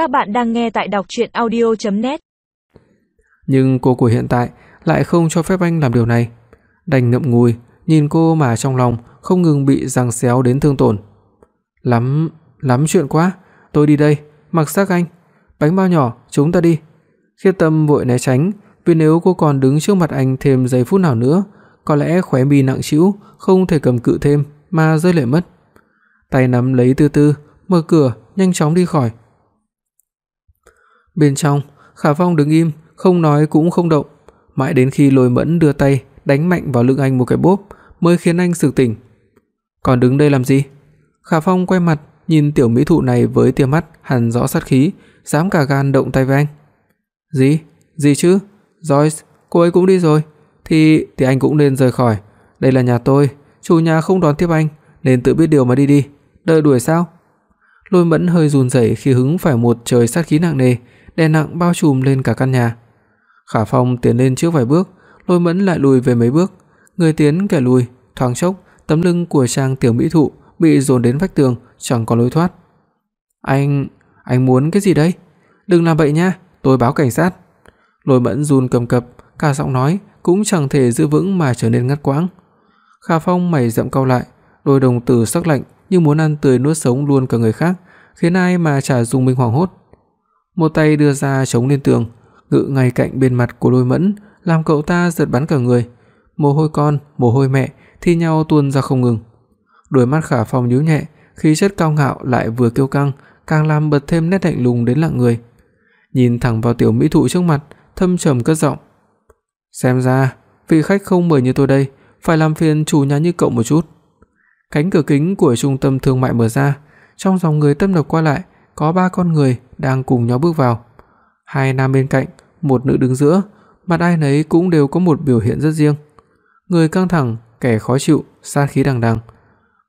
Các bạn đang nghe tại đọc audio net Nhưng cô của hiện tại lại không cho phép anh làm điều này. Đành ngậm ngùi, nhìn cô mà trong lòng không ngừng bị giằng xéo đến thương tổn. Lắm, lắm chuyện quá, tôi đi đây, mặc xác anh. Bánh bao nhỏ, chúng ta đi. Khiết Tâm vội né tránh, vì nếu cô còn đứng trước mặt anh thêm giây phút nào nữa, có lẽ khóe mi nặng trĩu, không thể cầm cự thêm mà rơi lệ mất. Tay nắm lấy Tư Tư, mở cửa, nhanh chóng đi khỏi. Bên trong, Khả Phong đứng im, không nói cũng không động, mãi đến khi Lôi Mẫn đưa tay đánh mạnh vào lưng anh một cái bốp mới khiến anh sực tỉnh. "Còn đứng đây làm gì?" Khả Phong quay mặt, nhìn tiểu mỹ thụ này với tia mắt hằn rõ sát khí, dám cả gan động tay với anh. "Gì? Gì chứ? Joyce, cô ấy cũng đi rồi, thì thì anh cũng nên rời khỏi. Đây là nhà tôi, chủ nhà không đón tiếp anh, nên tự biết điều mà đi đi, đợi đuổi sao?" Lôi Mẫn hơi run rẩy khi hứng phải một trời sát khí nặng nề, đè nặng bao trùm lên cả căn nhà. Khả Phong tiến lên trước vài bước, Lôi Mẫn lại lùi về mấy bước, người tiến kẻ lùi, thoáng chốc, tấm lưng của Trang tiểu mỹ thụ bị dồn đến vách tường, chẳng có lối thoát. "Anh, anh muốn cái gì đây? Đừng làm vậy nha, tôi báo cảnh sát." Lôi Mẫn run cầm cập, cả giọng nói cũng chẳng thể giữ vững mà trở nên ngắt quãng. Khả Phong mày rậm cau lại, đôi đồng tử sắc lạnh như muốn ăn tươi nuốt sống luôn cả người khác, khiến ai mà chả dùng mình hoảng hốt. Một tay đưa ra chống lên tường, ngự ngay cạnh bên mặt của Lôi Mẫn, làm cậu ta giật bắn cả người. Mồ hôi con, mồ hôi mẹ thi nhau tuôn ra không ngừng. Đôi mắt Khả Phong nhíu nhẹ, khí chất cao ngạo lại vừa kiêu căng, càng làm bật thêm nét lạnh lùng đến lặng người. Nhìn thẳng vào tiểu mỹ thụ trước mặt, thâm trầm cất giọng: "Xem ra, vị khách không mời như tôi đây, phải làm phiền chủ nhà như cậu một chút." Cánh cửa kính của trung tâm thương mại mở ra, trong dòng người tấp nập qua lại, có ba con người đang cùng nhau bước vào. Hai nam bên cạnh, một nữ đứng giữa, mặt ai nấy cũng đều có một biểu hiện rất riêng. Người căng thẳng, kẻ khó chịu, sát khí đằng đằng.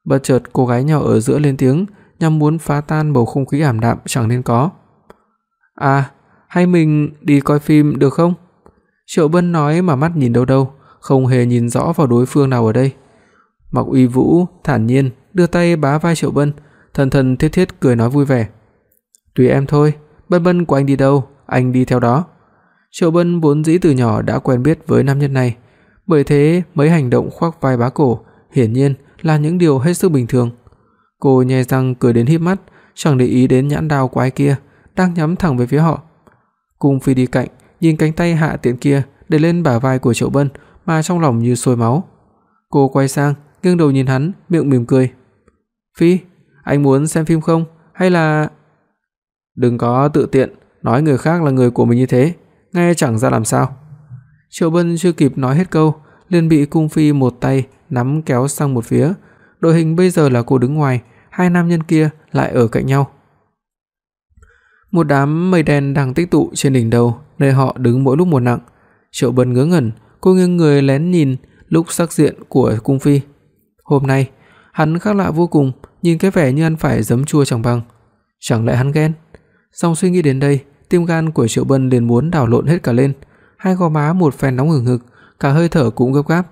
Bất chợt cô gái nhỏ ở giữa lên tiếng, nhằm muốn phá tan bầu không khí ảm đạm chẳng nên có. "À, hay mình đi coi phim được không?" Triệu Bân nói mà mắt nhìn đâu đâu, không hề nhìn rõ vào đối phương nào ở đây. Mạc Uy Vũ thản nhiên đưa tay bá vai Triệu Bân, thân thân thiết thiết cười nói vui vẻ. "Tùy em thôi, Bân Bân của anh đi đâu, anh đi theo đó." Triệu Bân vốn dĩ từ nhỏ đã quen biết với nam nhân này, bởi thế mấy hành động khoác vai bá cổ hiển nhiên là những điều hết sức bình thường. Cô nhe răng cười đến híp mắt, chẳng để ý đến nhãn đao quái kia đang nhắm thẳng về phía họ. Cung Phi đi cạnh, nhìn cánh tay hạ tiện kia để lên bả vai của Triệu Bân mà trong lòng như sôi máu. Cô quay sang, nghiêng đầu nhìn hắn, miệng mỉm cười. "Phi, anh muốn xem phim không? Hay là Đừng có tự tiện nói người khác là người của mình như thế, nghe chẳng ra làm sao." Triệu Bân chưa kịp nói hết câu, liền bị cung phi một tay nắm kéo sang một phía. Đội hình bây giờ là cô đứng ngoài, hai nam nhân kia lại ở cạnh nhau. Một đám mây đen đang tích tụ trên đỉnh đầu, nơi họ đứng mỗi lúc một nặng. Triệu Bân ngớ ngẩn, cô nghiêng người lén nhìn lúc sắc diện của cung phi. Hôm nay, hắn khác lạ vô cùng, nhìn cái vẻ như ăn phải giấm chua chẳng bằng. Chẳng lẽ hắn ghen? Dòng suy nghĩ đến đây, tim gan của Triệu Bân liền muốn đảo lộn hết cả lên, hai gò má một phen nóng hừng hực, cả hơi thở cũng gấp gáp.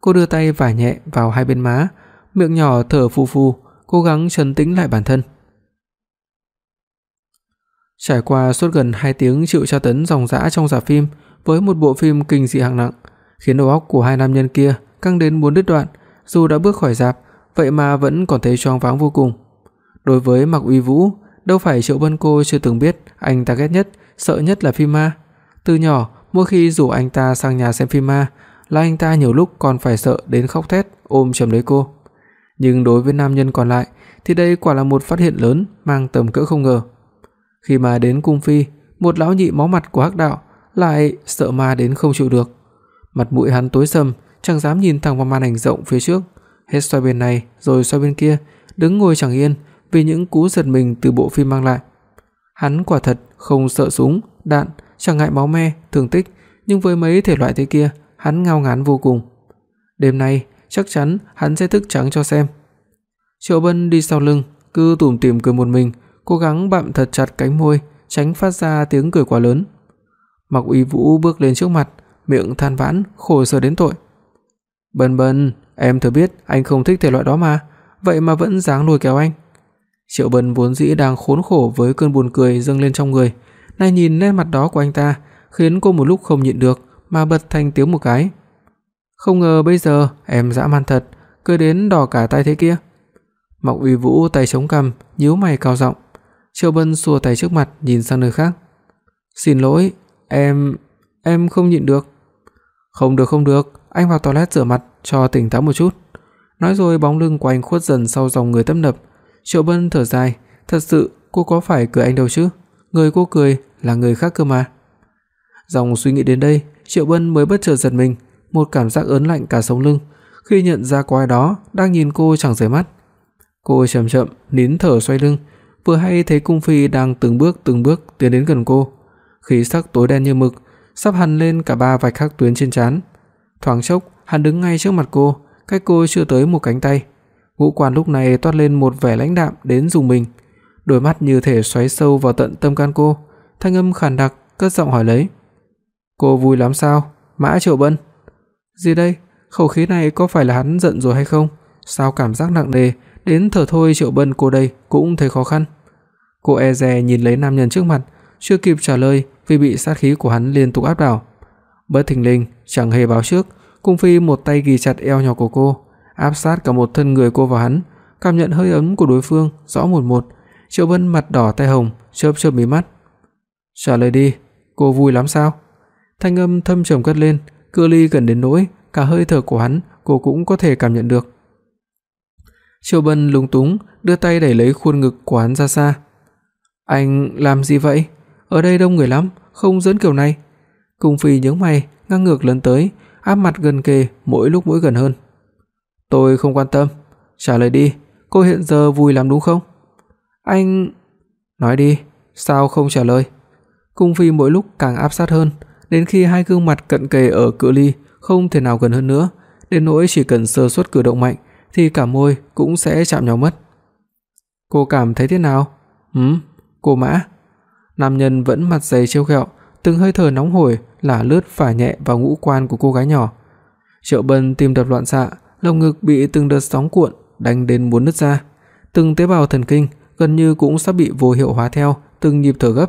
Cô đưa tay vải nhẹ vào hai bên má, miệng nhỏ thở phù phù, cố gắng trấn tĩnh lại bản thân. Trải qua suốt gần 2 tiếng chịu tra tấn dòng dã trong rạp phim với một bộ phim kinh dị hạng nặng, khiến đầu óc của hai nam nhân kia căng đến muốn đứt đoạn, dù đã bước khỏi rạp, vậy mà vẫn còn thấy choáng váng vô cùng. Đối với Mạc Uy Vũ, đâu phải Triệu Bân cô chưa từng biết anh ta ghét nhất, sợ nhất là phim ma. Từ nhỏ, mỗi khi rủ anh ta sang nhà xem phim ma, là anh ta nhiều lúc còn phải sợ đến khóc thét ôm chầm lấy cô. Nhưng đối với nam nhân còn lại thì đây quả là một phát hiện lớn mang tầm cỡ không ngờ. Khi mà đến cung phi, một lão nhị máu mặt của Hắc đạo lại sợ ma đến không chịu được. Mặt mũi hắn tối sầm, chẳng dám nhìn thẳng vào màn ảnh rộng phía trước, hết xoay bên này rồi xoay bên kia, đứng ngồi chẳng yên vì những cú giật mình từ bộ phim mang lại. Hắn quả thật không sợ súng, đạn, chẳng ngại máu me, thương tích, nhưng với mấy thể loại thế kia, hắn ngao ngán vô cùng. Đêm nay, chắc chắn hắn sẽ thức trắng cho xem. Triệu Bân đi sau lưng, cứ tủm tỉm cười một mình, cố gắng bặm thật chặt cánh môi, tránh phát ra tiếng cười quá lớn. Mạc Uy Vũ bước lên trước mặt, miệng than vãn, khổ sở đến tội. "Bân Bân, em thừa biết anh không thích thể loại đó mà, vậy mà vẫn dáng lôi kéo anh." Triệu Bân vốn dĩ đang khốn khổ với cơn buồn cười dâng lên trong người, nay nhìn nét mặt đó của anh ta, khiến cô một lúc không nhịn được mà bật thành tiếng một cái. Không ngờ bây giờ em dã man thật, cười đến đỏ cả tai thế kia. Mộc Uy Vũ tay chống cằm, nhíu mày cao giọng. Triệu Bân xua tay trước mặt nhìn sang nơi khác. "Xin lỗi, em em không nhịn được." "Không được không được, anh vào toilet rửa mặt cho tỉnh táo một chút." Nói rồi bóng lưng của anh khuất dần sau dòng người tấp nập. Triệu Bân thở dài, thật sự cô có phải cười anh đâu chứ? Người cô cười là người khác cơ mà. Dòng suy nghĩ đến đây, Triệu Bân mới bất chợt giật mình, một cảm giác ớn lạnh cả sống lưng khi nhận ra có ai đó đang nhìn cô chẳng rời mắt. Cô chậm chậm nín thở xoay lưng, vừa hay thấy cung phi đang từng bước từng bước tiến đến gần cô, khí sắc tối đen như mực, sắp hằn lên cả ba vạch khắc tuyến trên trán. Thoáng chốc, hắn đứng ngay trước mặt cô, cách cô chưa tới một cánh tay. Ngũ quan lúc này toát lên một vẻ lãnh đạm đến dùng mình, đôi mắt như thể xoáy sâu vào tận tâm can cô, thanh âm khàn đặc cất giọng hỏi lấy. "Cô vui lắm sao? Mã Triệu Bân?" "Gì đây? Khẩu khí này có phải là hắn giận rồi hay không? Sao cảm giác nặng nề, đến thở thôi Triệu Bân cô đây cũng thấy khó khăn." Cô e dè nhìn lấy nam nhân trước mặt, chưa kịp trả lời vì bị sát khí của hắn liên tục áp đảo. Bất thình lình, chẳng hề báo trước, Cung Phi một tay ghì chặt eo nhỏ của cô, áp sát cả một thân người cô vào hắn, cảm nhận hơi ấm của đối phương rõ một một. Triệu Vân mặt đỏ tai hồng, chớp chớp mí mắt. "Trả lời đi, cô vui lắm sao?" Thanh âm thâm trầm cất lên, cự ly gần đến nỗi cả hơi thở của hắn cô cũng có thể cảm nhận được. Triệu Bân lúng túng đưa tay đẩy lấy khuôn ngực của hắn ra xa. "Anh làm gì vậy? Ở đây đông người lắm, không dẫn kiểu này." Cung Phi nhướng mày, ngang ngược lớn tới, áp mặt gần kề, mỗi lúc mỗi gần hơn. "Tôi không quan tâm, trả lời đi, cô hiện giờ vui lắm đúng không?" "Anh..." "Nói đi, sao không trả lời?" Cung Phi mỗi lúc càng áp sát hơn, đến khi hai gương mặt cận kề ở cự ly không thể nào gần hơn nữa, đến nỗi chỉ cần sơ suất cử động mạnh thì cả môi cũng sẽ chạm nhau mất. Cô cảm thấy thế nào? Ừm, cô Mã. Nam nhân vẫn mặt dày trêu ghẹo, từng hơi thở nóng hổi là lướt phả nhẹ vào ngũ quan của cô gái nhỏ. Triệu Bân tim đập loạn xạ, lồng ngực bị từng đợt sóng cuộn đánh đến muốn nứt ra, từng tế bào thần kinh gần như cũng sắp bị vô hiệu hóa theo từng nhịp thở gấp.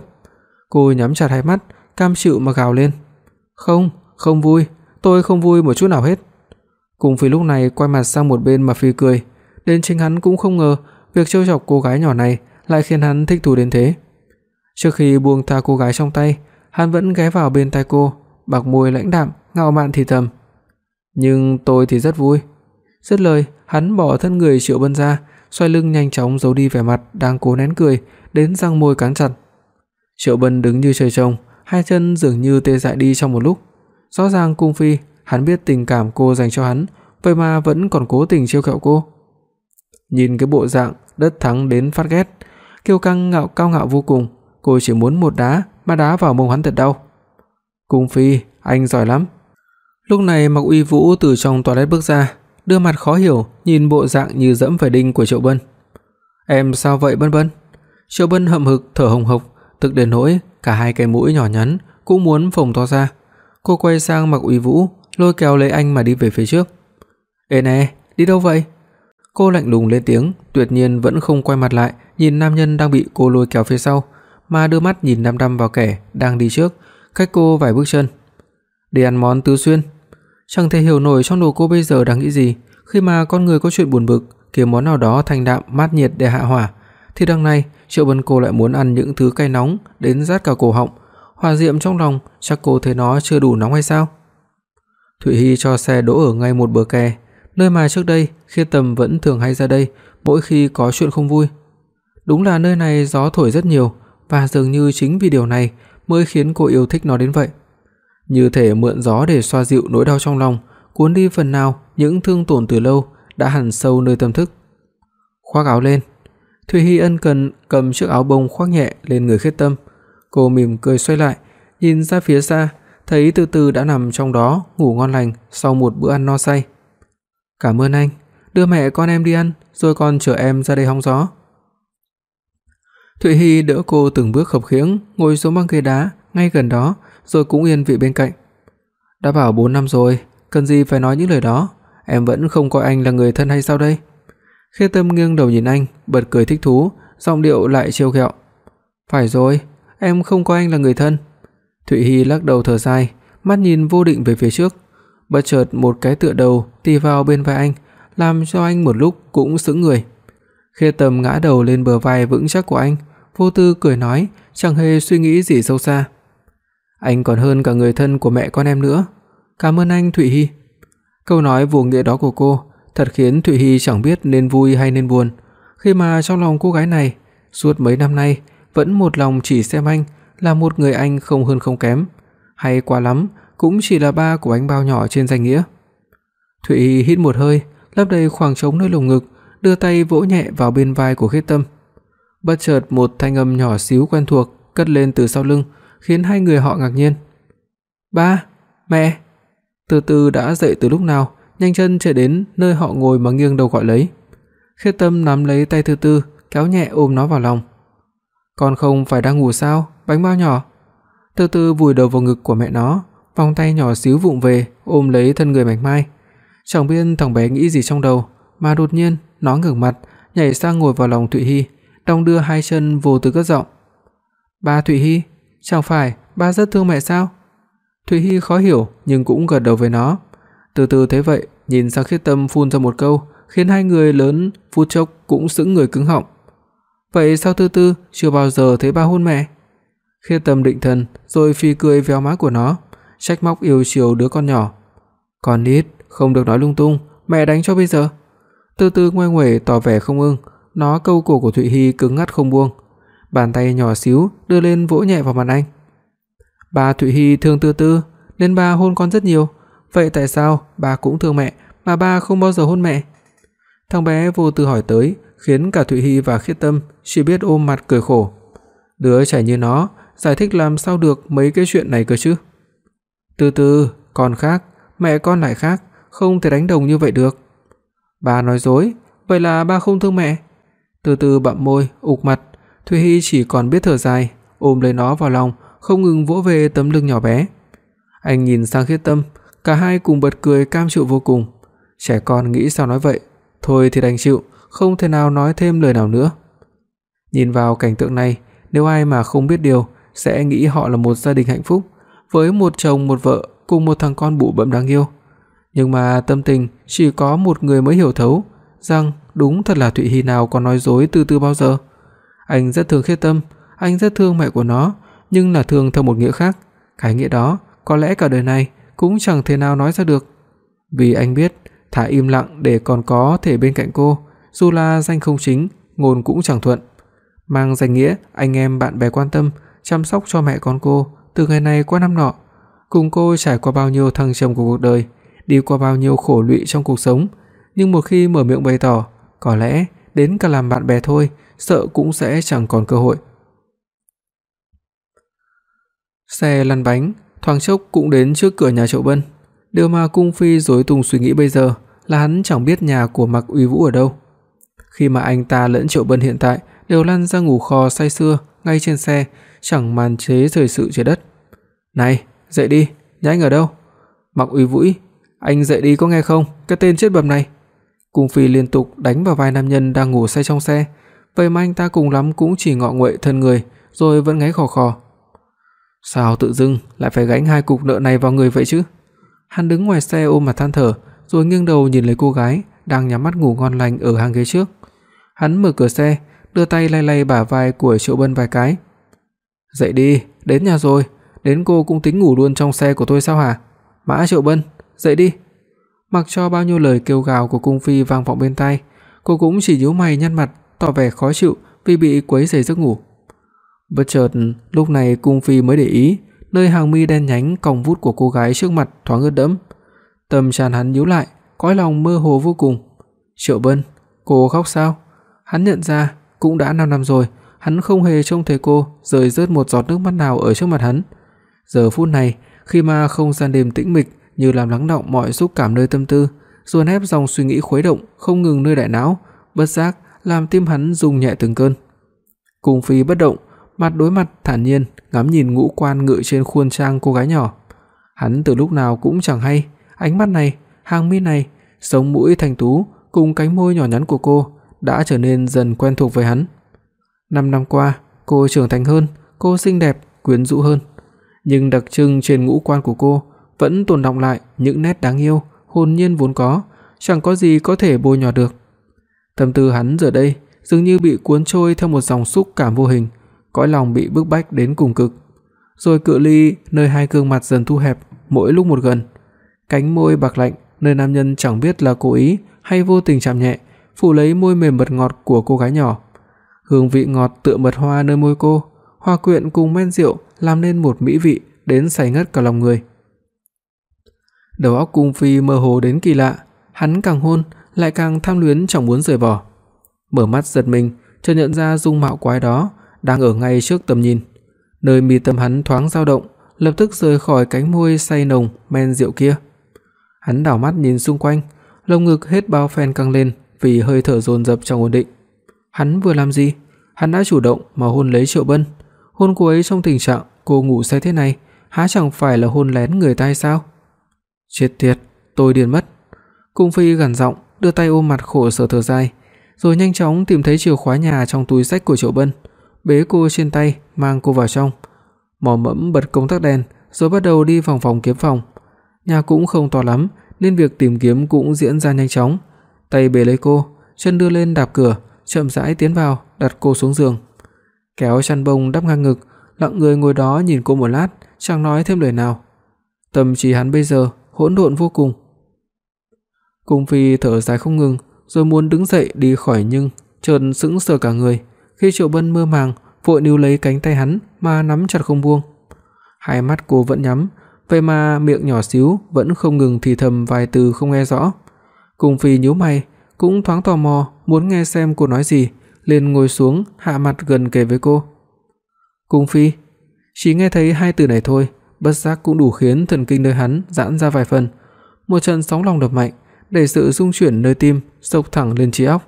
Cô nhắm chặt hai mắt, cam chịu mà gào lên. "Không, không vui, tôi không vui một chút nào hết." Cùng Phi lúc này quay mặt sang một bên mà phi cười, đến chính hắn cũng không ngờ việc trêu chọc cô gái nhỏ này lại khiến hắn thích thú đến thế. Trước khi buông tha cô gái trong tay, hắn vẫn ghé vào bên tai cô, bạc môi lãnh đạm, ngạo mạn thì thầm. "Nhưng tôi thì rất vui." Dứt lời, hắn bỏ thân người Triệu Bân ra, xoay lưng nhanh chóng giấu đi vẻ mặt đang cố nén cười, đến răng môi cắn chặt. Triệu Bân đứng như trời trồng, hai chân dường như tê dại đi trong một lúc. Rõ ràng cung phi, hắn biết tình cảm cô dành cho hắn, vậy mà vẫn còn cố tình trêu ghẹo cô. Nhìn cái bộ dạng đất thắng đến phát ghét, kiêu căng ngạo cao ngạo vô cùng, cô chỉ muốn một đá mà đá vào mông hắn thật đau. Cung phi, anh giỏi lắm. Lúc này Mạc Uy Vũ từ trong toilet bước ra, đưa mặt khó hiểu nhìn bộ dạng như dẫm phải đinh của Triệu Bân. "Em sao vậy Bân Bân?" Triệu Bân hậm hực thở hồng hộc, tức đến nỗi cả hai cái mũi nhỏ nhắn cũng muốn phồng to ra. Cô quay sang Mạc Uy Vũ, lôi kéo lấy anh mà đi về phía trước. "Ê nè, đi đâu vậy?" Cô lạnh lùng lên tiếng, tuyệt nhiên vẫn không quay mặt lại, nhìn nam nhân đang bị cô lôi kéo phía sau, mà đưa mắt nhìn đăm đăm vào kẻ đang đi trước, cách cô vài bước chân. "Đi ăn món tứ xuyên." Chẳng thể hiểu nổi trong đầu cô bây giờ đang nghĩ gì, khi mà con người có chuyện buồn bực, kiếm món nào đó thanh đạm mát nhiệt để hạ hỏa, thì đằng này Triệu Vân cô lại muốn ăn những thứ cay nóng đến rát cả cổ họng, hòa diệm trong lòng, chắc cô thấy nó chưa đủ nóng hay sao? Thụy Hi cho xe đỗ ở ngay một bờ kè, nơi mà trước đây khi Tầm vẫn thường hay ra đây mỗi khi có chuyện không vui. Đúng là nơi này gió thổi rất nhiều và dường như chính vì điều này mới khiến cô yêu thích nó đến vậy. Như thể mượn gió để xoa dịu nỗi đau trong lòng, cuốn đi phần nào những thương tổn từ lâu đã hằn sâu nơi tâm thức. Khoác áo lên, Thủy Hi ân cần cầm chiếc áo bông khoác nhẹ lên người Khiết Tâm. Cô mỉm cười xoay lại, nhìn ra phía xa, thấy từ từ đã nằm trong đó ngủ ngon lành sau một bữa ăn no say. "Cảm ơn anh, đưa mẹ con em đi ăn, rồi con chở em ra đây hóng gió." Thụy Hi đỡ cô từng bước khập khiễng ngồi xuống băng ghế đá ngay gần đó, rồi cũng yên vị bên cạnh. "Đã bảo 4 năm rồi, cần gì phải nói những lời đó, em vẫn không coi anh là người thân hay sao đây?" Khê Tâm nghiêng đầu nhìn anh, bật cười thích thú, giọng điệu lại trêu ghẹo. "Phải rồi, em không coi anh là người thân." Thụy Hi lắc đầu thở dài, mắt nhìn vô định về phía trước, bất chợt một cái tựa đầu tì vào bên vai anh, làm cho anh một lúc cũng sững người. Khê Tâm ngã đầu lên bờ vai vững chắc của anh, vô tư cười nói, chẳng hề suy nghĩ gì sâu xa. Anh còn hơn cả người thân của mẹ con em nữa. Cảm ơn anh Thụy Hi. Câu nói vô nghĩa đó của cô thật khiến Thụy Hi chẳng biết nên vui hay nên buồn, khi mà trong lòng cô gái này suốt mấy năm nay vẫn một lòng chỉ xem anh là một người anh không hơn không kém, hay quá lắm cũng chỉ là ba của anh bao nhỏ trên danh nghĩa. Thụy Hi hít một hơi, lấp đầy khoảng trống nơi lồng ngực, đưa tay vỗ nhẹ vào bên vai của Khiết Tâm. Bất chợt một thanh âm nhỏ xíu quen thuộc cất lên từ sau lưng, khiến hai người họ ngạc nhiên. "Ba, mẹ." Từ từ đã dậy từ lúc nào, nhanh chân chạy đến nơi họ ngồi mà nghiêng đầu gọi lấy. Khê Tâm nắm lấy tay Từ Từ, kéo nhẹ ôm nó vào lòng. "Con không phải đang ngủ sao, bánh bao nhỏ?" Từ từ vùi đầu vào ngực của mẹ nó, vòng tay nhỏ xíu vụng về ôm lấy thân người mảnh mai. Chẳng biết thằng bé nghĩ gì trong đầu, mà đột nhiên nó ngẩng mặt, nhảy sang ngồi vào lòng Thụy Hi, đong đưa hai chân vô tư cất giọng. "Ba Thụy Hi, chẳng phải ba rất thương mẹ sao?" Thụy Hi khó hiểu nhưng cũng gật đầu với nó. Từ từ thế vậy, nhìn sang Khiết Tâm phun ra một câu, khiến hai người lớn phút chốc cũng sững người cứng họng. Vậy sao Tư Tư chưa bao giờ thấy ba hôn mẹ? Khiết Tâm định thần, rồi phi cười véo má của nó, trách móc yêu chiều đứa con nhỏ. "Con nít, không được nói lung tung, mẹ đánh cho bây giờ." Từ từ ngoe nguẩy tỏ vẻ không ưng, nó câu cổ của Thụy Hi cứng ngắt không buông. Bàn tay nhỏ xíu đưa lên vỗ nhẹ vào mặt anh. "Ba Thụy Hi thương Tư Tư, nên ba hôn con rất nhiều, vậy tại sao ba cũng thương mẹ mà ba không bao giờ hôn mẹ?" Thằng bé vô tư hỏi tới, khiến cả Thụy Hi và Khiết Tâm chỉ biết ôm mặt cười khổ. Đứa trẻ như nó, giải thích làm sao được mấy cái chuyện này cơ chứ? Từ từ, con khác, mẹ con lại khác, không thể đánh đồng như vậy được. Ba nói dối, vậy là ba không thương mẹ. Từ từ bặm môi, ục mặt, Thủy Hi chỉ còn biết thở dài, ôm lấy nó vào lòng, không ngừng vỗ về tấm lưng nhỏ bé. Anh nhìn sang Khiết Tâm, cả hai cùng bật cười cam chịu vô cùng. Trẻ con nghĩ sao nói vậy, thôi thì đành chịu, không thể nào nói thêm lời nào nữa. Nhìn vào cảnh tượng này, nếu ai mà không biết điều sẽ nghĩ họ là một gia đình hạnh phúc, với một chồng một vợ cùng một thằng con bụ bẫm đáng yêu. Nhưng mà tâm tình chỉ có một người mới hiểu thấu, rằng đúng thật là Thụy Hi nào có nói dối từ từ bao giờ. Anh rất thương Khiết Tâm, anh rất thương mẹ của nó, nhưng là thương theo một nghĩa khác, cái nghĩa đó có lẽ cả đời này cũng chẳng thể nào nói ra được. Vì anh biết, thà im lặng để còn có thể bên cạnh cô, dù là danh không chính, ngôn cũng chẳng thuận. Mang danh nghĩa anh em bạn bè quan tâm, chăm sóc cho mẹ con cô từ ngày này qua năm nọ, cùng cô trải qua bao nhiêu thăng trầm của cuộc đời, đi qua bao nhiêu khổ lụy trong cuộc sống, nhưng một khi mở miệng bày tỏ, có lẽ đến cả làm bạn bè thôi, sợ cũng sẽ chẳng còn cơ hội. Xe lăn bánh, thoáng chốc cũng đến trước cửa nhà Triệu Bân. Điều mà cung phi rối tung suy nghĩ bây giờ là hắn chẳng biết nhà của Mạc Uy Vũ ở đâu. Khi mà anh ta lẫn Triệu Bân hiện tại đều lăn ra ngủ kho say sưa ngay trên xe, chẳng màn chế thời sự trời đất. "Này, dậy đi, nhà anh ở đâu?" Mạc Uy Vũ, "Anh dậy đi có nghe không, cái tên chết bầm này." Cung phi liên tục đánh vào vai nam nhân đang ngủ say trong xe, vậy mà anh ta cùng lắm cũng chỉ ngọ nguậy thân người, rồi vẫn ngáy khò khò. Sao tự dưng lại phải gánh hai cục nợ này vào người vậy chứ? Hắn đứng ngoài xe ôm mặt than thở, rồi nghiêng đầu nhìn lấy cô gái đang nhắm mắt ngủ ngon lành ở hàng ghế trước. Hắn mở cửa xe, đưa tay lay lay bả vai của Triệu Bân vài cái. "Dậy đi, đến nhà rồi, đến cô cũng tính ngủ luôn trong xe của tôi sao hả? Mã Triệu Bân, dậy đi." Mặc cho bao nhiêu lời kêu gào của cung phi vang vọng bên tai, cô cũng chỉ nhíu mày nhăn mặt, tỏ vẻ khó chịu vì bị quấy rầy giấc ngủ. Bất chợt, lúc này cung phi mới để ý, nơi hàng mi đen nhánh cong vút của cô gái trước mặt thoáng ướt đẫm. Tâm tràn hắn nhíu lại, cõi lòng mơ hồ vô cùng. "Triệu Bân, cô khóc sao?" Hắn nhận ra, cũng đã 5 năm rồi, hắn không hề trông thấy cô rơi rớt một giọt nước mắt nào ở trước mặt hắn. Giờ phút này, khi mà không gian đêm tĩnh mịch như làm lắng đọng mọi xúc cảm nơi tâm tư, dồn ép dòng suy nghĩ khuấy động không ngừng nơi đại não, bất giác làm tim hắn rung nhẹ từng cơn. Cung Phi bất động, mặt đối mặt thản nhiên ngắm nhìn ngũ quan ngự trên khuôn trang cô gái nhỏ. Hắn từ lúc nào cũng chẳng hay, ánh mắt này, hàng mi này, sống mũi thanh tú cùng cánh môi nhỏ nhắn của cô đã trở nên dần quen thuộc với hắn. Năm năm qua, cô trưởng thành hơn, cô xinh đẹp, quyến rũ hơn, nhưng đặc trưng trên ngũ quan của cô vẫn tồn đọng lại những nét đáng yêu, hồn nhiên vốn có, chẳng có gì có thể bôi nhọ được. Tâm tư hắn giờ đây dường như bị cuốn trôi theo một dòng xúc cảm vô hình, cõi lòng bị bức bách đến cùng cực. Rồi cự ly nơi hai gương mặt dần thu hẹp, mỗi lúc một gần. Cánh môi bạc lạnh nơi nam nhân chẳng biết là cố ý hay vô tình chạm nhẹ, phủ lấy môi mềm mật ngọt của cô gái nhỏ. Hương vị ngọt tựa mật hoa nơi môi cô, hòa quyện cùng men rượu làm nên một mỹ vị đến say ngất cả lòng người. Đầu óc cung phi mơ hồ đến kỳ lạ, hắn càng hôn lại càng tham luyến chẳng muốn rời bỏ. Mở mắt giật mình, chợt nhận ra dung mạo quái đó đang ở ngay trước tầm nhìn. Nơi mi tâm hắn thoáng dao động, lập tức rời khỏi cánh môi say nồng men rượu kia. Hắn đảo mắt nhìn xung quanh, lồng ngực hết bao phen căng lên vì hơi thở dồn dập trong ổn định. Hắn vừa làm gì? Hắn đã chủ động mà hôn lấy Triệu Bân. Hôn cô ấy trong tình trạng cô ngủ say thế này, há chẳng phải là hôn lén người ta hay sao? Chết tiệt, tôi điên mất. Cung Phi gằn giọng, đưa tay ôm mặt khổ sở thở dài, rồi nhanh chóng tìm thấy chìa khóa nhà trong túi xách của Triệu Bân, bế cô trên tay, mang cô vào trong. mở mẫm bật công tắc đèn, rồi bắt đầu đi vòng vòng kiếm phòng. Nhà cũng không to lắm, nên việc tìm kiếm cũng diễn ra nhanh chóng. Tay bế lấy cô, chân đưa lên đạp cửa, chậm rãi tiến vào, đặt cô xuống giường. Kéo chăn bông đắp ngang ngực, lặng người ngồi đó nhìn cô một lát, chẳng nói thêm lời nào. Tâm trí hắn bây giờ hỗn độn vô cùng. Cung Phi thở dài không ngừng, rồi muốn đứng dậy đi khỏi nhưng chợt sững sờ cả người, khi Triệu Bân mơ màng vội níu lấy cánh tay hắn mà nắm chặt không buông. Hai mắt cô vẫn nhắm, vậy mà miệng nhỏ xíu vẫn không ngừng thì thầm vài từ không nghe rõ. Cung Phi nhíu mày, cũng thoáng tò mò muốn nghe xem cô nói gì, liền ngồi xuống, hạ mặt gần kề với cô. "Cung Phi." Chỉ nghe thấy hai từ này thôi, bất giác cũng đủ khiến thần kinh nơi hắn giãn ra vài phần. Một trận sóng lòng đập mạnh, đẩy sự rung chuyển nơi tim sộc thẳng lên trí óc.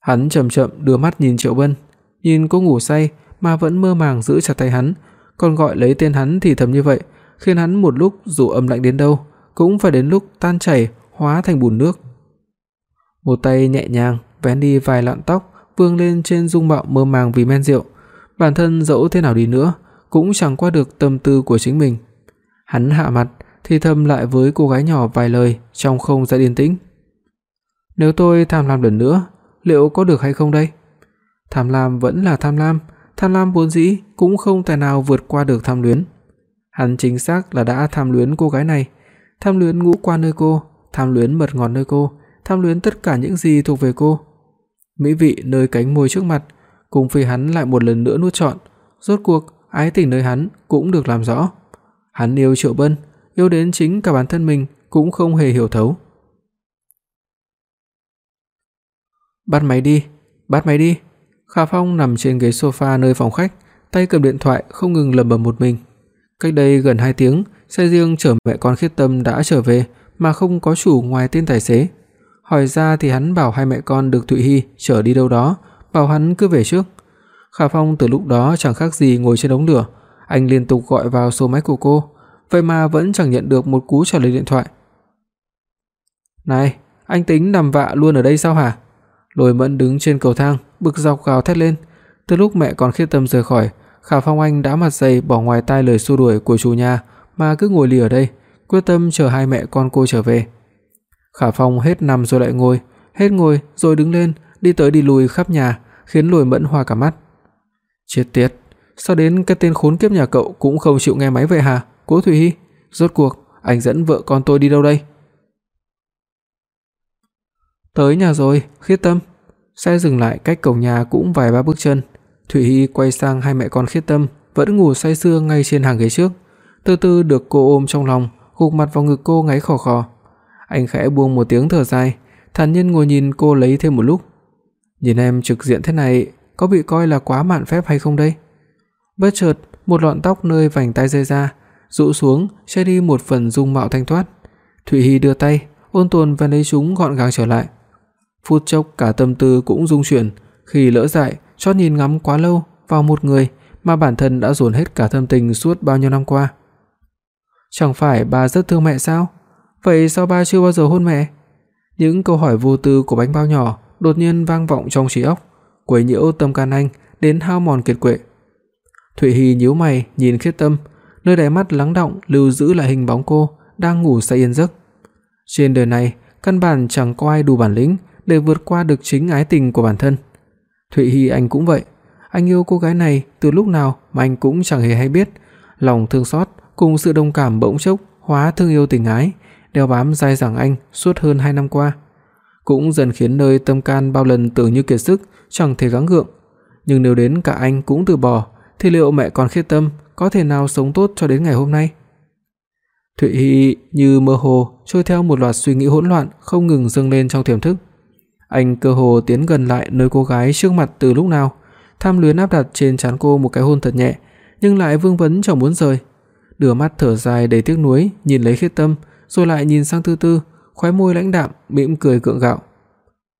Hắn chậm chậm đưa mắt nhìn Triệu Bân, nhìn cô ngủ say mà vẫn mơ màng giữ chặt tay hắn, còn gọi lấy tên hắn thì thầm như vậy, khiến hắn một lúc dù âm lạnh đến đâu cũng phải đến lúc tan chảy hóa thành bùn nước. Một tay nhẹ nhàng vén đi vài lọn tóc vương lên trên dung mạo mơ màng vì men rượu, bản thân dẫu thế nào đi nữa cũng chẳng qua được tâm tư của chính mình. Hắn hạ mặt, thì thầm lại với cô gái nhỏ vài lời trong không gian yên tĩnh. Nếu tôi tham lam lần nữa, liệu có được hay không đây? Tham lam vẫn là tham lam, tham lam vốn dĩ cũng không tài nào vượt qua được tham luyến. Hắn chính xác là đã tham luyến cô gái này, tham luyến ngũ quan nơi cô, tham luyến mật ngọt nơi cô, tham luyến tất cả những gì thuộc về cô. Mỹ vị nơi cánh môi trước mặt, cùng phi hắn lại một lần nữa nuốt trọn, rốt cuộc ái tình nơi hắn cũng được làm rõ. Hắn yêu Triệu Bân, yêu đến chính cả bản thân mình cũng không hề hiểu thấu. "Bắt máy đi, bắt máy đi." Khả Phong nằm trên ghế sofa nơi phòng khách, tay cầm điện thoại không ngừng lẩm bẩm một mình. Cách đây gần 2 tiếng, xe riêng chở mẹ con Khiết Tâm đã trở về mà không có chủ ngoài tên tài xế. Hỏi ra thì hắn bảo hai mẹ con được Thụy Hi chở đi đâu đó, bảo hắn cứ về trước. Khả Phong từ lúc đó chẳng khác gì ngồi trên đống lửa, anh liên tục gọi vào số máy của cô, vậy mà vẫn chẳng nhận được một cú trả lời điện thoại. "Này, anh tính nằm vạ luôn ở đây sao hả?" Lôi Mẫn đứng trên cầu thang, bực dọc gào thét lên. Từ lúc mẹ còn khiết tâm rời khỏi, Khả Phong Anh đã mặt dày bỏ ngoài tai lời xua đuổi của chủ nhà mà cứ ngồi lì ở đây, quyết tâm chờ hai mẹ con cô trở về. Khả Phong hết nằm rồi lại ngồi, hết ngồi rồi đứng lên, đi tới đi lui khắp nhà, khiến Lôi Mẫn hoa cả mắt. Chết tiệt, sao đến cái tên khốn kiếp nhà cậu cũng không chịu nghe máy vậy hả? Cố Thủy Hi, rốt cuộc anh dẫn vợ con tôi đi đâu đây? Tới nhà rồi, Khiết Tâm. Xe dừng lại cách cổng nhà cũng vài ba bước chân. Thủy Hi quay sang hai mẹ con Khiết Tâm vẫn ngủ say sưa ngay trên hàng ghế trước, từ từ được cô ôm trong lòng, gục mặt vào ngực cô ngáy khò khò. Anh khẽ buông một tiếng thở dài, thản nhiên ngồi nhìn cô lấy thêm một lúc. Nhìn em trực diện thế này, có bị coi là quá mạn phép hay không đây? Bất chợt, một lọn tóc nơi vành tai rơi ra, rũ xuống, che đi một phần dung mạo thanh thoát. Thụy Hi đưa tay, ôn tồn và lấy chúng gọn gàng trở lại. Phút chốc cả tâm tư cũng rung chuyển, khi lỡ dại cho nhìn ngắm quá lâu vào một người mà bản thân đã dồn hết cả thâm tình suốt bao nhiêu năm qua. Chẳng phải bà rất thương mẹ sao? Vậy sao ba chưa bao giờ hôn mẹ? Những câu hỏi vô tư của bánh bao nhỏ đột nhiên vang vọng trong trí óc, quấy nhiễu tâm can anh, đến hao mòn kiệt quệ. Thụy Hi nhíu mày nhìn Khiết Tâm, nơi đáy mắt lắng động lưu giữ lại hình bóng cô đang ngủ say yên giấc. Trên đời này, căn bản chẳng có ai đủ bản lĩnh để vượt qua được chính ái tình của bản thân. Thụy Hi anh cũng vậy, anh yêu cô gái này từ lúc nào mà anh cũng chẳng hề hay biết, lòng thương xót cùng sự đồng cảm bỗng chốc hóa thương yêu tình ái, đeo bám dai dẳng anh suốt hơn 2 năm qua, cũng dần khiến nơi tâm can bao lần tưởng như kiệt sức, chẳng thể gắng gượng. Nhưng nếu đến cả anh cũng từ bỏ, thì liệu mẹ con Khiết Tâm có thể nào sống tốt cho đến ngày hôm nay? Thụy Hi như mơ hồ trôi theo một loạt suy nghĩ hỗn loạn không ngừng dâng lên trong tiềm thức. Anh cơ hồ tiến gần lại nơi cô gái trước mặt từ lúc nào, tham luyến áp đặt trên trán cô một cái hôn thật nhẹ, nhưng lại vương vấn chẳng muốn rời. Đưa mắt thở dài đầy tiếc nuối nhìn lấy Khiết Tâm, rồi lại nhìn sang Tư Tư, khóe môi lãnh đạm mỉm cười cượng gạo.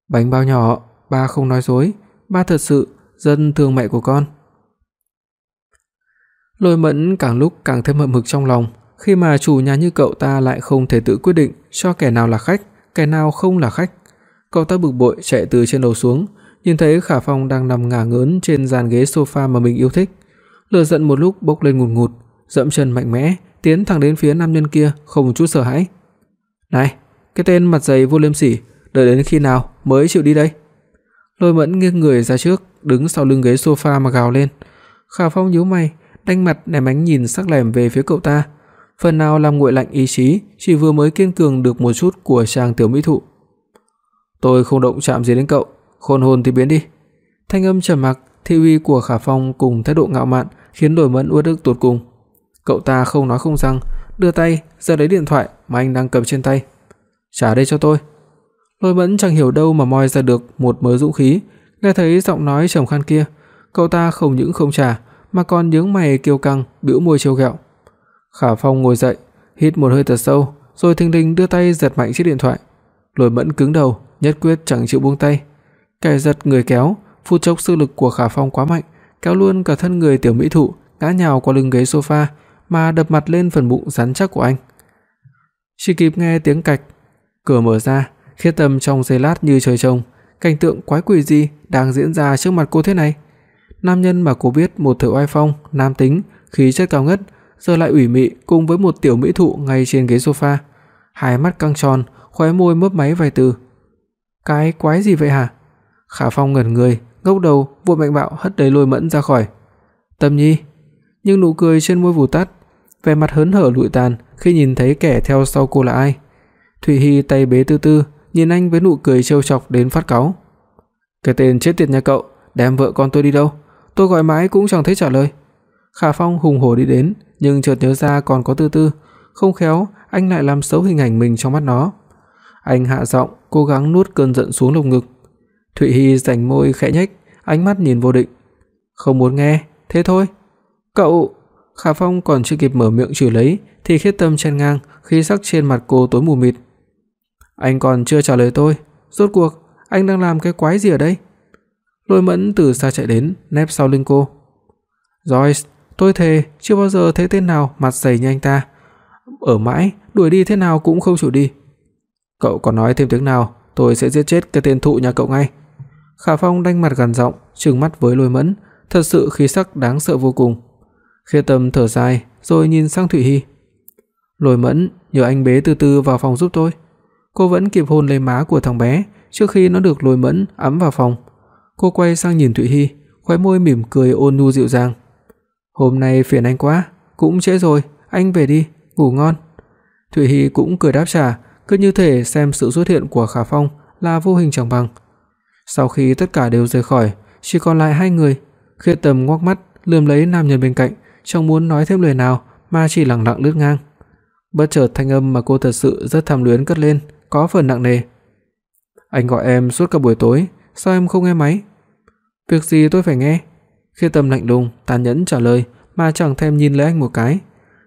"Bánh bao nhỏ, ba không nói dối, ba thật sự rất thương mẹ của con." Lôi Mẫn càng lúc càng thêm hậm hực trong lòng, khi mà chủ nhà như cậu ta lại không thể tự quyết định cho kẻ nào là khách, kẻ nào không là khách. Cậu ta bực bội chạy từ trên lầu xuống, nhìn thấy Khả Phong đang nằm ngả ngớn trên dàn ghế sofa mà mình yêu thích. Lửa giận một lúc bốc lên ngùn ngụt, dậm chân mạnh mẽ, tiến thẳng đến phía nam nhân kia không chút sợ hãi. "Này, cái tên mặt dày vô liêm sỉ, đợi đến khi nào mới chịu đi đây?" Lôi Mẫn nghiêng người ra trước, đứng sau lưng ghế sofa mà gào lên. Khả Phong nhíu mày, đanh mặt ném ánh nhìn sắc lẻm về phía cậu ta, phần nào làm nguội lạnh ý chí chỉ vừa mới kiên cường được một chút của chàng tiểu mỹ thụ. "Tôi không động chạm gì đến cậu, khôn hồn thì biến đi." Thanh âm trầm mặc, thị uy của Khả Phong cùng thái độ ngạo mạn khiến Lôi Mẫn uất ức tột cùng. Cậu ta không nói không rằng, đưa tay giơ lấy điện thoại mà anh đang cầm trên tay. "Trả đây cho tôi." Lôi Mẫn chẳng hiểu đâu mà moi ra được một mớ dũng khí, nghe thấy giọng nói trầm khan kia, cậu ta không những không trả mà còn nhướng mày kiêu căng, bĩu môi trêu ghẹo. Khả Phong ngồi dậy, hít một hơi thật sâu, rồi thình lình đưa tay giật mạnh chiếc điện thoại. Lôi Mẫn cứng đầu, nhất quyết chẳng chịu buông tay. Kẻ giật người kéo, phút chốc sức lực của Khả Phong quá mạnh, kéo luôn cả thân người tiểu mỹ thụ ngã nhào qua lưng ghế sofa mà đập mặt lên phần bụng rắn chắc của anh. Chỉ kịp nghe tiếng cạch, cửa mở ra, Khiết Tâm trong giây lát như trời trồng, cảnh tượng quái quỷ gì đang diễn ra trước mặt cô thế này? Nam nhân mà cô biết một thời oai phong, nam tính, khí chất cao ngất, giờ lại ủy mị cùng với một tiểu mỹ thụ ngay trên ghế sofa, hai mắt căng tròn, khóe môi mấp máy vài từ. Cái quái gì vậy hả? Khả Phong ngẩn người, ngốc đầu, vội mạnh bạo hất đầy Lôi Mẫn ra khỏi. "Tâm Nhi." Nhưng nụ cười trên môi vụt tắt, vẻ mặt hớn hở lụi tàn khi nhìn thấy kẻ theo sau cô là ai. Thủy Hi tay bế Tư Tư, nhìn anh với nụ cười trêu chọc đến phát cáu. "Cái tên chết tiệt nhà cậu, đem vợ con tôi đi đâu? Tôi gọi mãi cũng chẳng thấy trả lời." Khả Phong hùng hổ đi đến, nhưng chợt nhớ ra còn có Tư Tư, không khéo anh lại làm xấu hình ảnh mình trong mắt nó. Anh hạ giọng, cố gắng nuốt cơn giận xuống lồng ngực. Thụy Hi rảnh môi khẽ nhếch, ánh mắt nhìn vô định. "Không muốn nghe, thế thôi." "Cậu..." Khả Phong còn chưa kịp mở miệng chửi lấy thì Khiết Tâm chen ngang, khí sắc trên mặt cô tối mù mịt. "Anh còn chưa trả lời tôi, rốt cuộc anh đang làm cái quái gì ở đây?" Lôi Mẫn từ xa chạy đến, nép sau lưng cô. "Joyce, tôi thề chưa bao giờ thấy tên nào mặt dày như anh ta. Ở mãi, đuổi đi thế nào cũng không chịu đi." "Cậu còn nói thêm tiếng nào, tôi sẽ giết chết cái tên thụ nhà cậu ngay." Khả Phong đanh mặt gằn giọng, trừng mắt với Lôi Mẫn, thật sự khí sắc đáng sợ vô cùng. Khê Tâm thở dài, rồi nhìn sang Thụy Hi. "Lôi Mẫn, nhờ anh bế từ từ vào phòng giúp tôi." Cô vẫn kịp hôn lấy má của thằng bé trước khi nó được Lôi Mẫn ấm vào phòng. Cô quay sang nhìn Thụy Hi, khóe môi mỉm cười ôn nhu dịu dàng. "Hôm nay phiền anh quá, cũng trễ rồi, anh về đi, ngủ ngon." Thụy Hi cũng cười đáp trả, cứ như thể xem sự xuất hiện của Khả Phong là vô hình chẳng bằng. Sau khi tất cả đều rời khỏi, chỉ còn lại hai người, Khiết Tâm ngoác mắt lườm lấy nam nhân bên cạnh, chẳng muốn nói thêm lời nào mà chỉ lặng lặng lướt ngang. Bất chợt thanh âm mà cô thật sự rất tham luyến cất lên, có phần nặng nề. Anh gọi em suốt cả buổi tối, sao em không nghe máy? Việc gì tôi phải nghe? Khi Tâm lạnh lùng, tàn nhẫn trả lời mà chẳng thèm nhìn lấy anh một cái.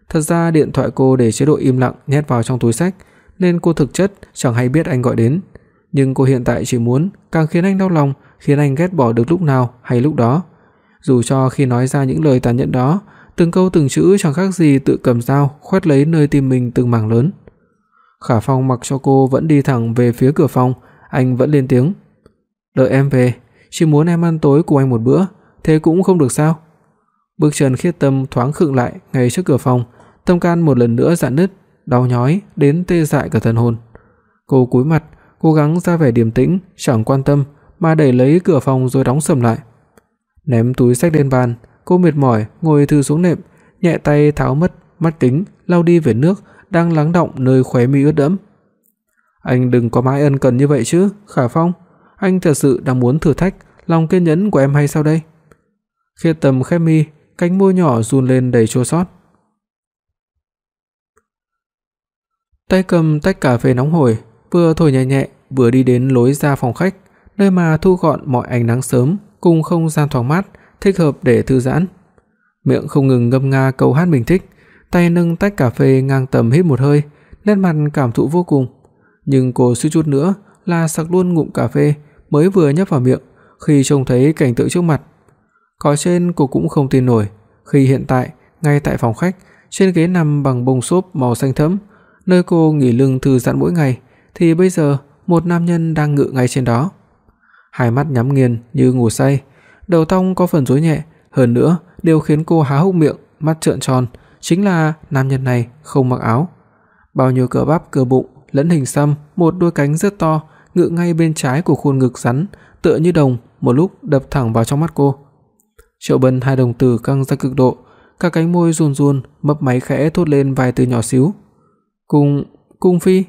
Thật ra điện thoại cô để chế độ im lặng nhét vào trong túi xách, nên cô thực chất chẳng hay biết anh gọi đến, nhưng cô hiện tại chỉ muốn càng khiến anh đau lòng, khiến anh ghét bỏ được lúc nào hay lúc đó. Dù cho khi nói ra những lời tàn nhẫn đó, từng câu từng chữ chẳng khác gì tự cầm dao khoét lấy nơi tim mình từng mảng lớn. Khả Phong mặc cho cô vẫn đi thẳng về phía cửa phòng, anh vẫn lên tiếng: "Đợi em về, chỉ muốn em ăn tối cùng anh một bữa, thế cũng không được sao? Bước chân Khiết Tâm thoáng khựng lại ngay trước cửa phòng, tâm can một lần nữa rạn nứt, đau nhói đến tê dại cả thần hồn. Cô cúi mặt, cố gắng ra vẻ điềm tĩnh, chẳng quan tâm mà đẩy lấy cửa phòng rồi đóng sầm lại. Ném túi xách lên bàn, cô mệt mỏi ngồi thư xuống nệm, nhẹ tay tháo mất mắt kính, lau đi vệt nước đang lắng đọng nơi khóe mi ướt đẫm. Anh đừng có mãi ân cần như vậy chứ, Khả Phong, anh thật sự đang muốn thử thách lòng kiên nhẫn của em hay sao đây? Khiết Tâm khép mi, cánh môi nhỏ run lên đầy chua xót. Tay cầm tách cà phê nóng hổi, vừa thổi nhẹ nhẹ, vừa đi đến lối ra phòng khách, nơi mà thu gọn mọi ánh nắng sớm cùng không gian thoáng mát, thích hợp để thư giãn. Miệng không ngừng ngâm nga câu hát mình thích, tay nâng tách cà phê ngang tầm hít một hơi, nét mặt cảm thụ vô cùng. Nhưng cô suýt chút nữa là sặc luôn ngụm cà phê mới vừa nhấp vào miệng khi trông thấy cảnh tượng trước mặt. Có trên cô cũng không tin nổi, khi hiện tại ngay tại phòng khách, trên ghế nằm bằng bông xốp màu xanh thẫm, nơi cô nghỉ lưng thư giãn mỗi ngày, thì bây giờ một nam nhân đang ngự ngay trên đó. Hai mắt nhắm nghiền như ngủ say, đầu tóc có phần rối nhẹ, hơn nữa điều khiến cô há hốc miệng, mắt trợn tròn chính là nam nhân này không mặc áo. Bao nhiêu cơ bắp cơ bụng lẫn hình xăm, một đôi cánh rất to ngự ngay bên trái của khuôn ngực rắn, tựa như đồng, một lúc đập thẳng vào trong mắt cô. Triệu Bân hai đồng tử căng ra cực độ, cả cánh môi run run, mấp máy khẽ thốt lên vài từ nhỏ xíu. "Cung, cung phi."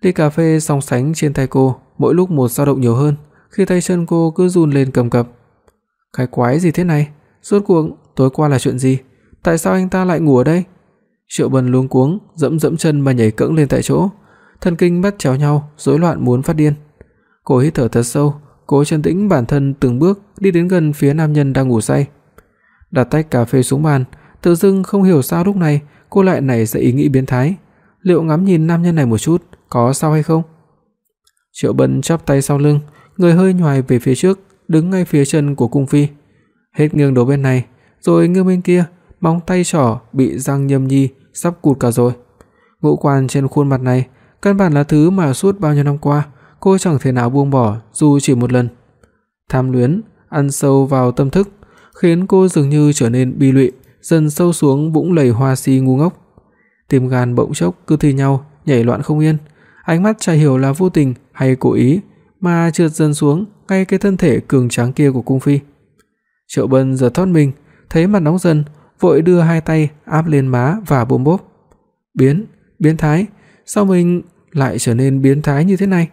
Ly cà phê song sánh trên tay cô, mỗi lúc một dao động nhiều hơn, khi tay chân cô cứ run lên cầm cập. Cái quái gì thế này? Rốt cuộc tối qua là chuyện gì? Tại sao anh ta lại ngủ ở đây? Triệu Bân luống cuống, dẫm dẫm chân mà nhảy cẫng lên tại chỗ, thần kinh bắt chéo nhau, rối loạn muốn phát điên. Cô hít thở thật sâu, cố trấn tĩnh bản thân từng bước đi đến gần phía nam nhân đang ngủ say. Đặt tách cà phê xuống bàn, tự dưng không hiểu sao lúc này cô lại nảy ra ý nghĩ biến thái, liệu ngắm nhìn nam nhân này một chút có sao hay không? Triệu Bân chắp tay sau lưng, người hơi nhoài về phía trước, đứng ngay phía chân của cung phi. Hết nghiêng đầu bên này, rồi nghiêng bên kia, móng tay trỏ bị răng nhâm nhi sắp cụt cả rồi. Ngũ quan trên khuôn mặt này căn bản là thứ mà suốt bao nhiêu năm qua cô chẳng thể nào buông bỏ dù chỉ một lần. Tham luyến ăn sâu vào tâm thức, khiến cô dường như trở nên bi lụy, dần sâu xuống vũng lầy hoa si ngu ngốc. Tim gan bỗng chốc cứ thi nhau, nhảy loạn không yên, ánh mắt chả hiểu là vô tình hay cố ý mà trượt dần xuống ngay cái thân thể cường tráng kia của cung phi. Triệu Bân giật thoát mình, thấy mặt nóng dần, vội đưa hai tay áp lên má và bôm bốp. Biến, biến thái, sao mình lại trở nên biến thái như thế này?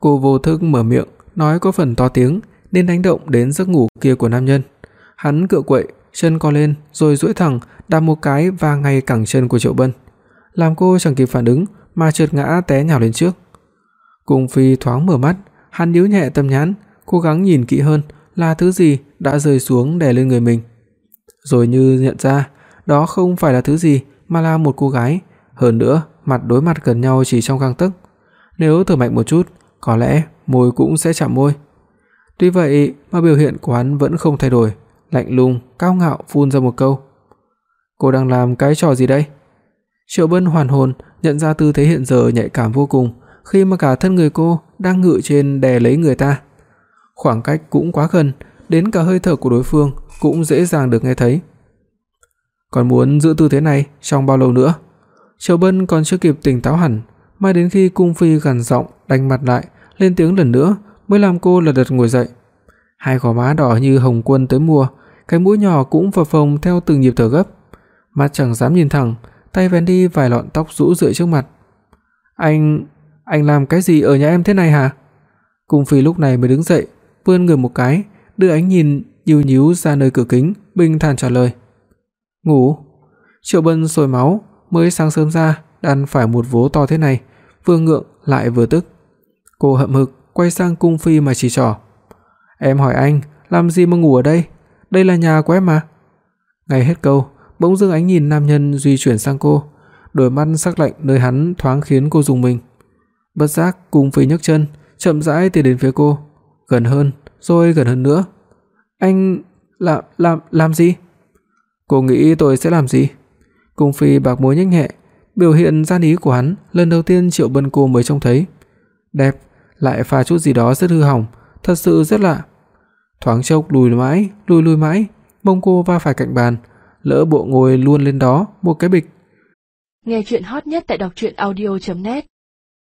Cô vô thức mở miệng, nói có phần to tiếng nên đánh động đến giấc ngủ kia của nam nhân. Hắn cựa quậy, chân co lên rồi duỗi thẳng đạp một cái va ngay cẳng chân của Triệu Bân, làm cô chẳng kịp phản ứng mà trượt ngã té nhào lên trước. Cung Phi thoáng mở mắt, hắn nhíu nhẹ tâm nhãn, cố gắng nhìn kỹ hơn là thứ gì đã rơi xuống đè lên người mình. Rồi như nhận ra, đó không phải là thứ gì mà là một cô gái, hơn nữa mặt đối mặt gần nhau chỉ trong gang tấc. Nếu thở mạnh một chút, có lẽ môi cũng sẽ chạm môi. Tuy vậy mà biểu hiện của hắn vẫn không thay đổi, lạnh lùng, cao ngạo phun ra một câu. Cô đang làm cái trò gì đây? Triệu Bân hoàn hồn, nhận ra tư thế hiện giờ nhạy cảm vô cùng, khi mà cả thân người cô đang ngự trên đè lấy người ta. Khoảng cách cũng quá gần, đến cả hơi thở của đối phương cũng dễ dàng được nghe thấy. Còn muốn giữ tư thế này trong bao lâu nữa? Triệu Bân còn chưa kịp tỉnh táo hẳn, mãi đến khi cung phi gằn giọng đánh mặt lại, lên tiếng lần nữa mới làm cô lật đật ngồi dậy. Hai gò má đỏ như hồng quân tới mùa, cái mũi nhỏ cũng phập phồng theo từng nhịp thở gấp. Mắt chẳng dám nhìn thẳng, tay vén đi vài lọn tóc rũ rượi trước mặt. "Anh, anh làm cái gì ở nhà em thế này hả?" Cung phi lúc này mới đứng dậy, vươn người một cái, đưa ánh nhìn nhíu nhíu ra nơi cửa kính, bình thản trả lời. "Ngủ." Triệu Bân sôi máu, mới sáng sớm ra, đan phải một vố to thế này, vừa ngượng lại vừa tức. Cô hậm hực quay sang cung phi mà chỉ trỏ. "Em hỏi anh, làm gì mà ngủ ở đây? Đây là nhà của em mà." Ngay hết câu, bỗng dưng ánh nhìn nam nhân di chuyển sang cô, đôi mắt sắc lạnh nơi hắn thoáng khiến cô rùng mình. Bất giác cung phi nhấc chân, chậm rãi tiến đến phía cô, gần hơn, rồi gần hơn nữa. "Anh làm làm làm gì?" Cô nghĩ tôi sẽ làm gì? Cung phi bạc môi nhếch nhẹ, biểu hiện gian ý của hắn, lần đầu tiên Triệu Bân cô mới trông thấy. Đẹp, lại pha chút gì đó rất hư hỏng, thật sự rất lạ. Thoáng chốc lùi mãi, lùi lùi mãi, mông cô va phải cạnh bàn, lỡ bộ ngồi luôn lên đó, một cái bịch. Nghe truyện hot nhất tại doctruyenaudio.net